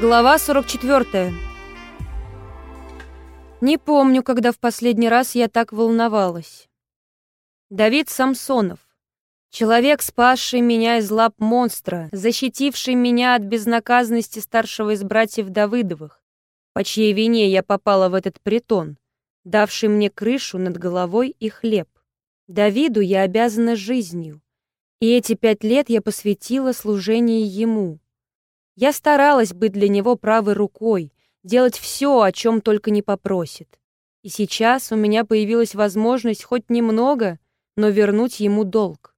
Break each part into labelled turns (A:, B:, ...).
A: Глава 44. Не помню, когда в последний раз я так волновалась. Давид Самсонов. Человек, спасший меня из лап монстра, защитивший меня от безнаказанности старшего из братьев Давыдовых, по чьей вине я попала в этот притон, давший мне крышу над головой и хлеб. Давиду я обязана жизнью, и эти пять лет я посвятила служению ему. Я старалась быть для него правой рукой, делать все, о чем только не попросит. И сейчас у меня появилась возможность хоть немного, но вернуть ему долг.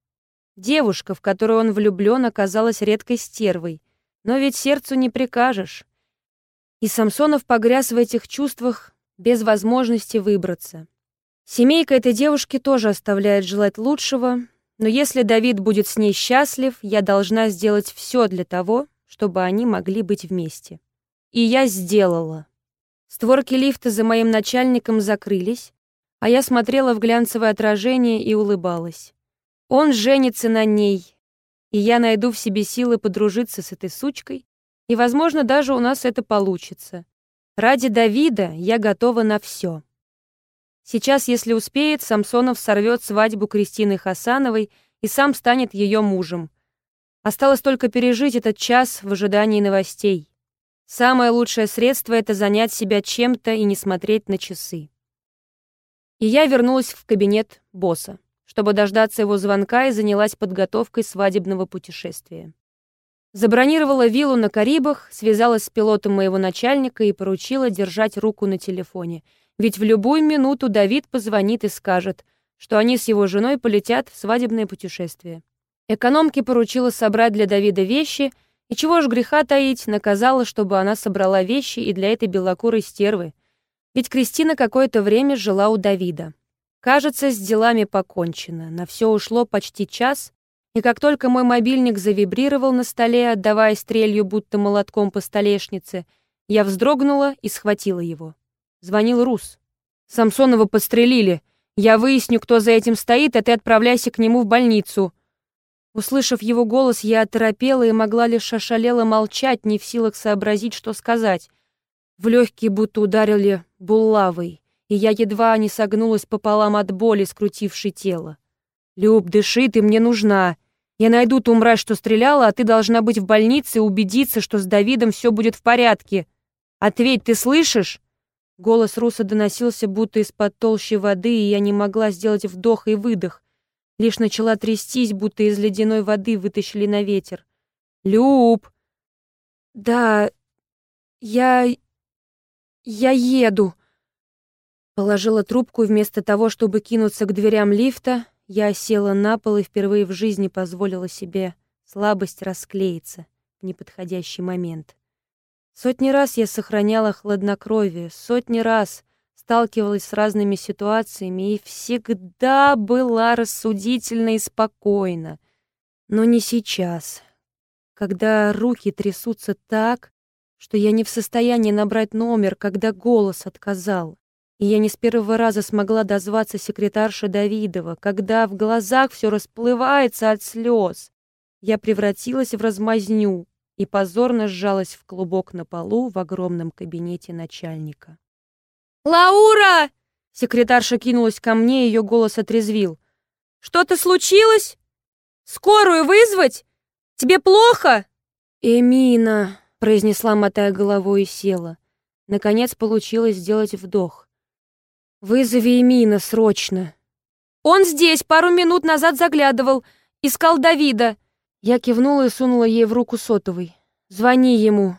A: Девушка, в которую он влюблен, оказалась редкой стервой, но ведь сердцу не прикажешь. И Самсонов погряз в этих чувствах без возможности выбраться. Семейка этой девушки тоже оставляет желать лучшего, но если Давид будет с ней счастлив, я должна сделать все для того, чтобы они могли быть вместе. И я сделала. Створки лифта за моим начальником закрылись, а я смотрела в глянцевое отражение и улыбалась. Он женится на ней, и я найду в себе силы подружиться с этой сучкой, и, возможно, даже у нас это получится. Ради Давида я готова на все. Сейчас, если успеет, Самсонов сорвет свадьбу Кристины Хасановой и сам станет ее мужем — Осталось только пережить этот час в ожидании новостей. Самое лучшее средство — это занять себя чем-то и не смотреть на часы. И я вернулась в кабинет босса, чтобы дождаться его звонка и занялась подготовкой свадебного путешествия. Забронировала виллу на Карибах, связалась с пилотом моего начальника и поручила держать руку на телефоне, ведь в любую минуту Давид позвонит и скажет, что они с его женой полетят в свадебное путешествие. Экономке поручила собрать для Давида вещи, и чего ж греха таить, наказала, чтобы она собрала вещи и для этой белокурой стервы. Ведь Кристина какое-то время жила у Давида. Кажется, с делами покончено. На все ушло почти час, и как только мой мобильник завибрировал на столе, отдавая стрелью будто молотком по столешнице, я вздрогнула и схватила его. Звонил Рус. «Самсонова подстрелили. Я выясню, кто за этим стоит, а ты отправляйся к нему в больницу», Услышав его голос, я оторопела и могла лишь ошалело молчать, не в силах сообразить, что сказать. В легкие будто ударили булавой, и я едва не согнулась пополам от боли, скрутившей тело. «Люб, дыши, ты мне нужна. Я найду ту мразь, что стреляла, а ты должна быть в больнице и убедиться, что с Давидом все будет в порядке. Ответь, ты слышишь?» Голос Руса доносился будто из-под толщи воды, и я не могла сделать вдох и выдох лишь начала трястись, будто из ледяной воды вытащили на ветер. «Люб!» «Да, я... я еду!» Положила трубку, вместо того, чтобы кинуться к дверям лифта, я села на пол и впервые в жизни позволила себе слабость расклеиться в неподходящий момент. Сотни раз я сохраняла хладнокровие, сотни раз сталкивалась с разными ситуациями и всегда была рассудительна и спокойна. Но не сейчас, когда руки трясутся так, что я не в состоянии набрать номер, когда голос отказал. И я не с первого раза смогла дозваться секретарши Давидова, когда в глазах все расплывается от слез. Я превратилась в размазню и позорно сжалась в клубок на полу в огромном кабинете начальника.
B: «Лаура!»
A: Секретарша кинулась ко мне, ее голос отрезвил. «Что-то случилось? Скорую вызвать? Тебе плохо?»
B: «Эмина», — произнесла, мотая головой и села. Наконец получилось сделать вдох. «Вызови Эмина срочно».
A: «Он здесь, пару минут назад заглядывал. Искал Давида».
B: Я кивнула и сунула ей в руку сотовый. «Звони ему,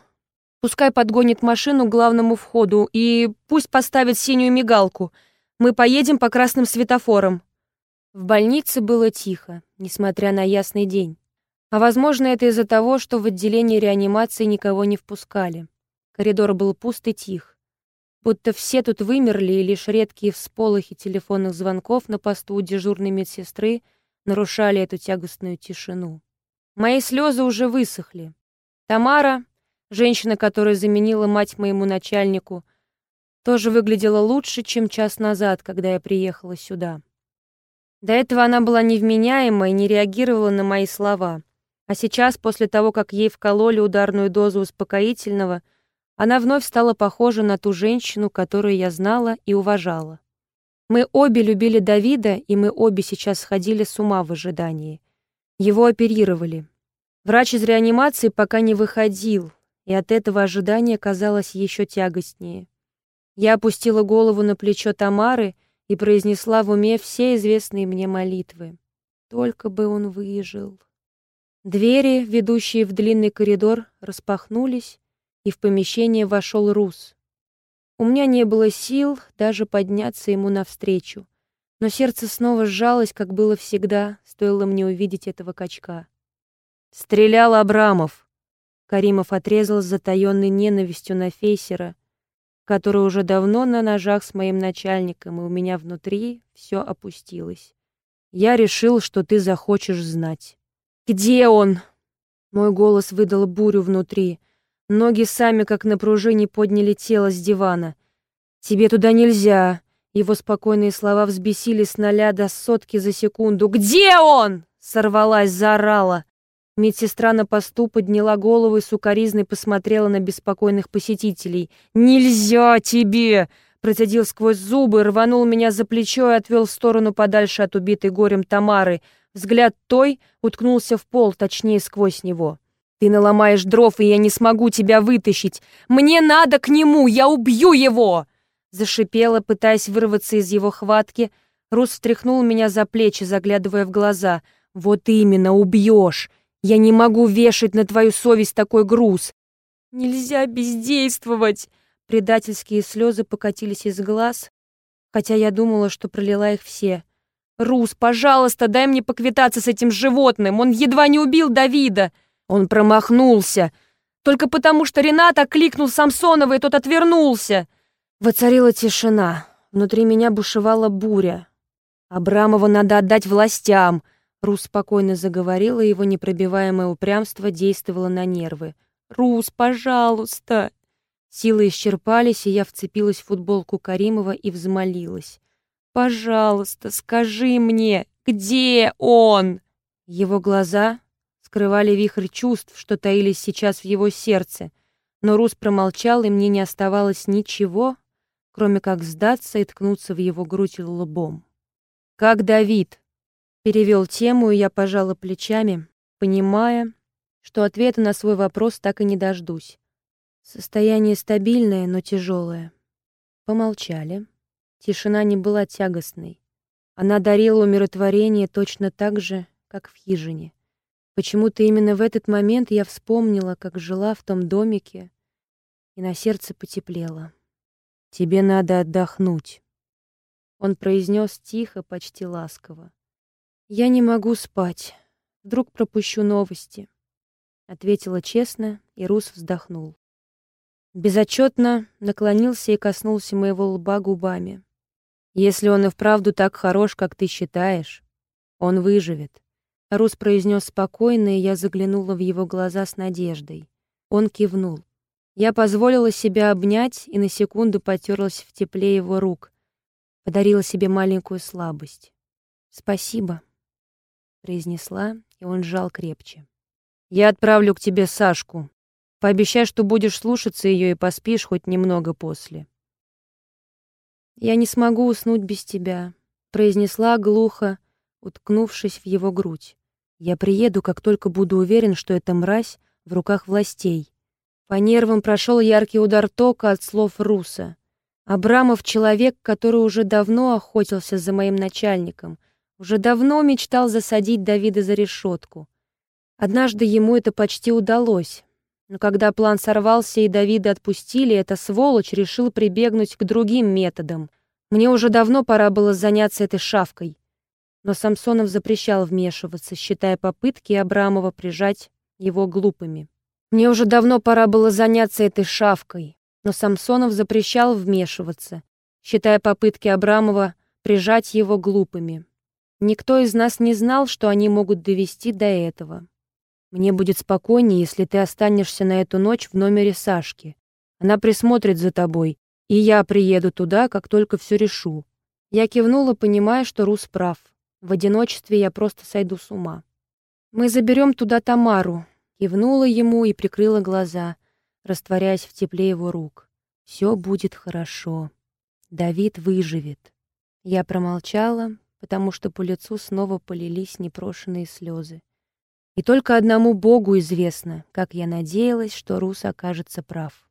B: Пускай подгонит машину к главному входу и пусть поставит синюю мигалку. Мы поедем по красным светофорам». В больнице было тихо, несмотря на ясный день. А возможно, это из-за того, что в отделении реанимации никого не впускали. Коридор был пуст и тих. Будто все тут вымерли, и лишь редкие всполохи телефонных звонков на посту у дежурной медсестры нарушали эту тягостную тишину. Мои слезы уже высохли. Тамара, Женщина, которая заменила мать моему начальнику, тоже выглядела лучше, чем час назад, когда я приехала сюда. До этого она была невменяема и не реагировала на мои слова. А сейчас, после того, как ей вкололи ударную дозу успокоительного,
A: Она вновь стала похожа на ту женщину, которую я знала и уважала. Мы обе любили Давида, и мы обе сейчас сходили с ума в ожидании. Его оперировали. Врач из реанимации пока не выходил, и от этого ожидания казалось еще тягостнее. Я опустила голову на плечо Тамары и произнесла в уме все известные мне молитвы. Только бы он выжил. Двери, ведущие в длинный коридор, распахнулись, и в помещение вошел Рус. У меня не было сил даже подняться ему навстречу, но сердце снова сжалось, как было всегда, стоило мне увидеть этого качка. «Стрелял Абрамов!» Каримов отрезал с затаённой ненавистью на Фейсера, который уже давно на ножах с моим начальником, и у меня внутри все опустилось. «Я решил, что ты захочешь знать». «Где он?» Мой голос выдал бурю внутри — Ноги сами, как на пружине, подняли тело с дивана. «Тебе туда нельзя!» Его спокойные слова взбесили с ноля до сотки за секунду. «Где он?» — сорвалась, заорала. Медсестра на посту подняла голову и сукоризной посмотрела на беспокойных посетителей. «Нельзя тебе!» Процедил сквозь зубы, рванул меня за плечо и отвел в сторону подальше от убитой горем Тамары. Взгляд той уткнулся в пол, точнее, сквозь него. Ты наломаешь дров, и я не смогу тебя вытащить. Мне надо к нему, я убью его!» Зашипела, пытаясь вырваться из его хватки. Рус встряхнул меня за плечи, заглядывая в глаза. «Вот именно, убьешь! Я не могу вешать на твою совесть такой груз!» «Нельзя бездействовать!» Предательские слезы покатились из глаз, хотя я думала, что пролила их все. «Рус, пожалуйста, дай мне поквитаться с этим животным! Он едва не убил Давида!» Он промахнулся. Только потому, что Ренат окликнул Самсонова, и тот отвернулся. Воцарила тишина. Внутри меня бушевала буря. Абрамова надо отдать властям. Рус спокойно заговорила, его непробиваемое упрямство действовало на нервы. «Рус, пожалуйста!» Силы исчерпались, и я вцепилась в футболку Каримова и взмолилась. «Пожалуйста, скажи мне, где он?» Его глаза скрывали вихрь чувств, что таились сейчас в его сердце. Но Рус промолчал, и мне не оставалось ничего, кроме как сдаться и ткнуться в его грудь лбом. «Как Давид?» Перевел тему, и я пожала плечами, понимая, что ответа на свой вопрос так и не дождусь. Состояние стабильное, но тяжелое. Помолчали. Тишина не была тягостной. Она дарила умиротворение точно так же, как в хижине. Почему-то именно в этот момент я вспомнила, как жила в том домике, и на сердце потеплело. «Тебе надо отдохнуть», — он произнес тихо, почти ласково. «Я не могу спать. Вдруг пропущу новости», — ответила честно, и Рус вздохнул. Безотчетно наклонился и коснулся моего лба губами. «Если он и вправду так хорош, как ты считаешь, он выживет. Рус произнес спокойно, и я заглянула в его глаза с надеждой. Он кивнул. Я позволила себя обнять и на секунду потерлась в тепле его рук. Подарила себе маленькую слабость. «Спасибо», — произнесла, и он сжал крепче. «Я отправлю к тебе Сашку. Пообещай, что будешь слушаться ее и поспишь хоть немного после». «Я не смогу уснуть без тебя», — произнесла глухо, уткнувшись в его грудь. Я приеду, как только буду уверен, что эта мразь в руках властей. По нервам прошел яркий удар тока от слов Руса. Абрамов — человек, который уже давно охотился за моим начальником, уже давно мечтал засадить Давида за решетку. Однажды ему это почти удалось. Но когда план сорвался и Давида отпустили, эта сволочь решил прибегнуть к другим методам. Мне уже давно пора было заняться этой шавкой но Самсонов запрещал вмешиваться, считая попытки Абрамова прижать его глупыми. Мне уже давно пора было заняться этой шавкой, но Самсонов запрещал вмешиваться, считая попытки Абрамова прижать его глупыми. Никто из нас не знал, что они могут довести до этого. Мне будет спокойнее, если ты останешься на эту ночь в номере Сашки. Она присмотрит за тобой, и я приеду туда, как только все решу. Я кивнула, понимая, что Рус прав. В одиночестве я просто сойду с ума. Мы заберем туда Тамару. Кивнула ему и прикрыла глаза. растворяясь в тепле его рук. «Все будет хорошо. Давид выживет». Я промолчала, потому что по лицу снова полились непрошенные слезы. И только одному Богу известно, как я надеялась, что Рус окажется прав.